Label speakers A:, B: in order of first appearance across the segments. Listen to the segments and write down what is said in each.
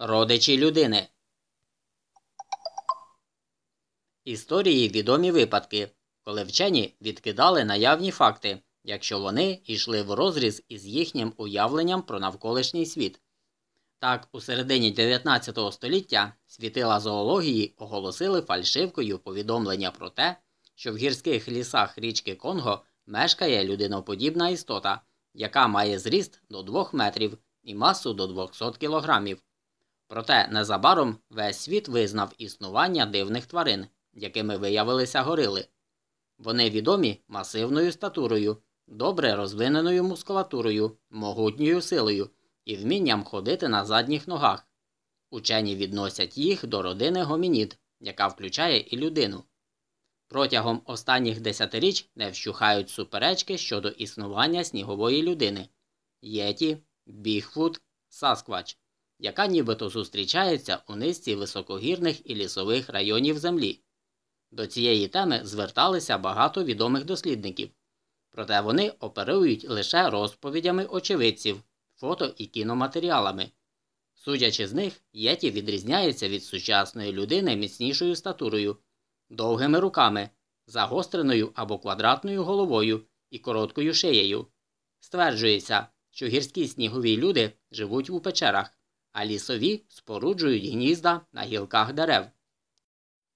A: Родичі людини. Історії відомі випадки, коли вчені відкидали наявні факти, якщо вони йшли в розріз із їхнім уявленням про навколишній світ. Так, у середині 19 століття світила зоології оголосили фальшивкою повідомлення про те, що в гірських лісах річки Конго мешкає людиноподібна істота, яка має зріст до 2 метрів і масу до 200 кілограмів. Проте незабаром весь світ визнав існування дивних тварин, якими виявилися горили. Вони відомі масивною статурою, добре розвиненою мускулатурою, могутньою силою і вмінням ходити на задніх ногах. Учені відносять їх до родини гомінід, яка включає і людину. Протягом останніх десятиріч не вщухають суперечки щодо існування снігової людини Єті, Бігфут, Сасквач, яка нібито зустрічається у низці високогірних і лісових районів Землі. До цієї теми зверталися багато відомих дослідників, проте вони оперують лише розповідями очевидців, фото і кіноматеріалами. Судячи з них, Єті відрізняється від сучасної людини міцнішою статурою, довгими руками, загостреною або квадратною головою і короткою шиєю. Стверджується, що гірські снігові люди живуть у печерах, а лісові споруджують гнізда на гілках дерев.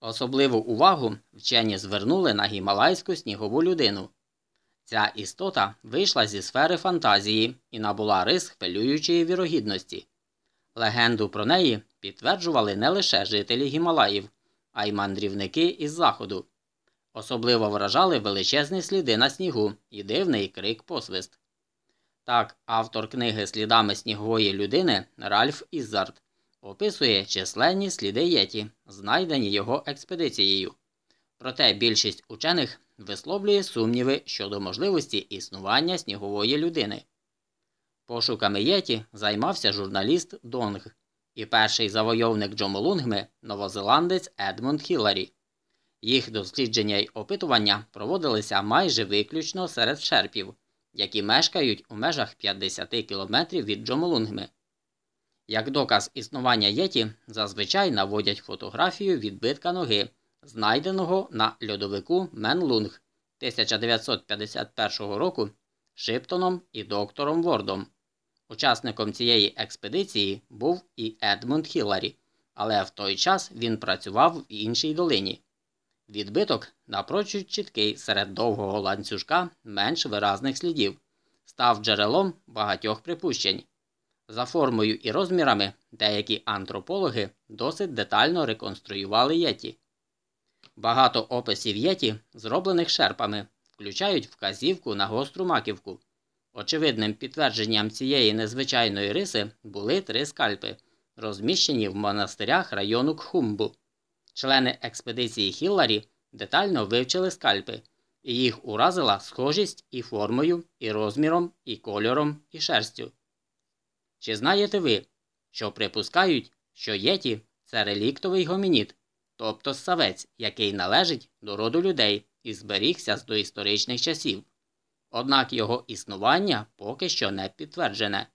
A: Особливу увагу вчені звернули на гімалайську снігову людину. Ця істота вийшла зі сфери фантазії і набула рис хвилюючої вірогідності. Легенду про неї підтверджували не лише жителі Гімалаїв, а й мандрівники із заходу. Особливо вражали величезні сліди на снігу і дивний крик посвист. Так, автор книги Слідами снігової людини Ральф Іззард описує численні сліди Єті, знайдені його експедицією. Проте більшість учених висловлює сумніви щодо можливості існування снігової людини. Пошуками Єті займався журналіст Донг і перший завойовник Джомолунгми новозеландець Едмунд Хіларі. Їх дослідження й опитування проводилися майже виключно серед шерпів, які мешкають у межах 50 кілометрів від Джомолунгми. Як доказ існування Єті зазвичай наводять фотографію відбитка ноги, знайденого на льодовику Менлунг 1951 року Шиптоном і доктором Вордом. Учасником цієї експедиції був і Едмунд Хіларі, але в той час він працював в іншій долині. Відбиток напрочуд чіткий серед довгого ланцюжка менш виразних слідів, став джерелом багатьох припущень. За формою і розмірами деякі антропологи досить детально реконструювали єті. Багато описів єті, зроблених шерпами, включають вказівку на гостру маківку. Очевидним підтвердженням цієї незвичайної риси були три скальпи, розміщені в монастирях району Кхумбу. Члени експедиції Хілларі детально вивчили скальпи, і їх уразила схожість і формою, і розміром, і кольором, і шерстю. Чи знаєте ви, що припускають, що єті це реліктовий гомініт, тобто ссавець, який належить до роду людей і зберігся з доісторичних часів? Однак його існування поки що не підтверджене.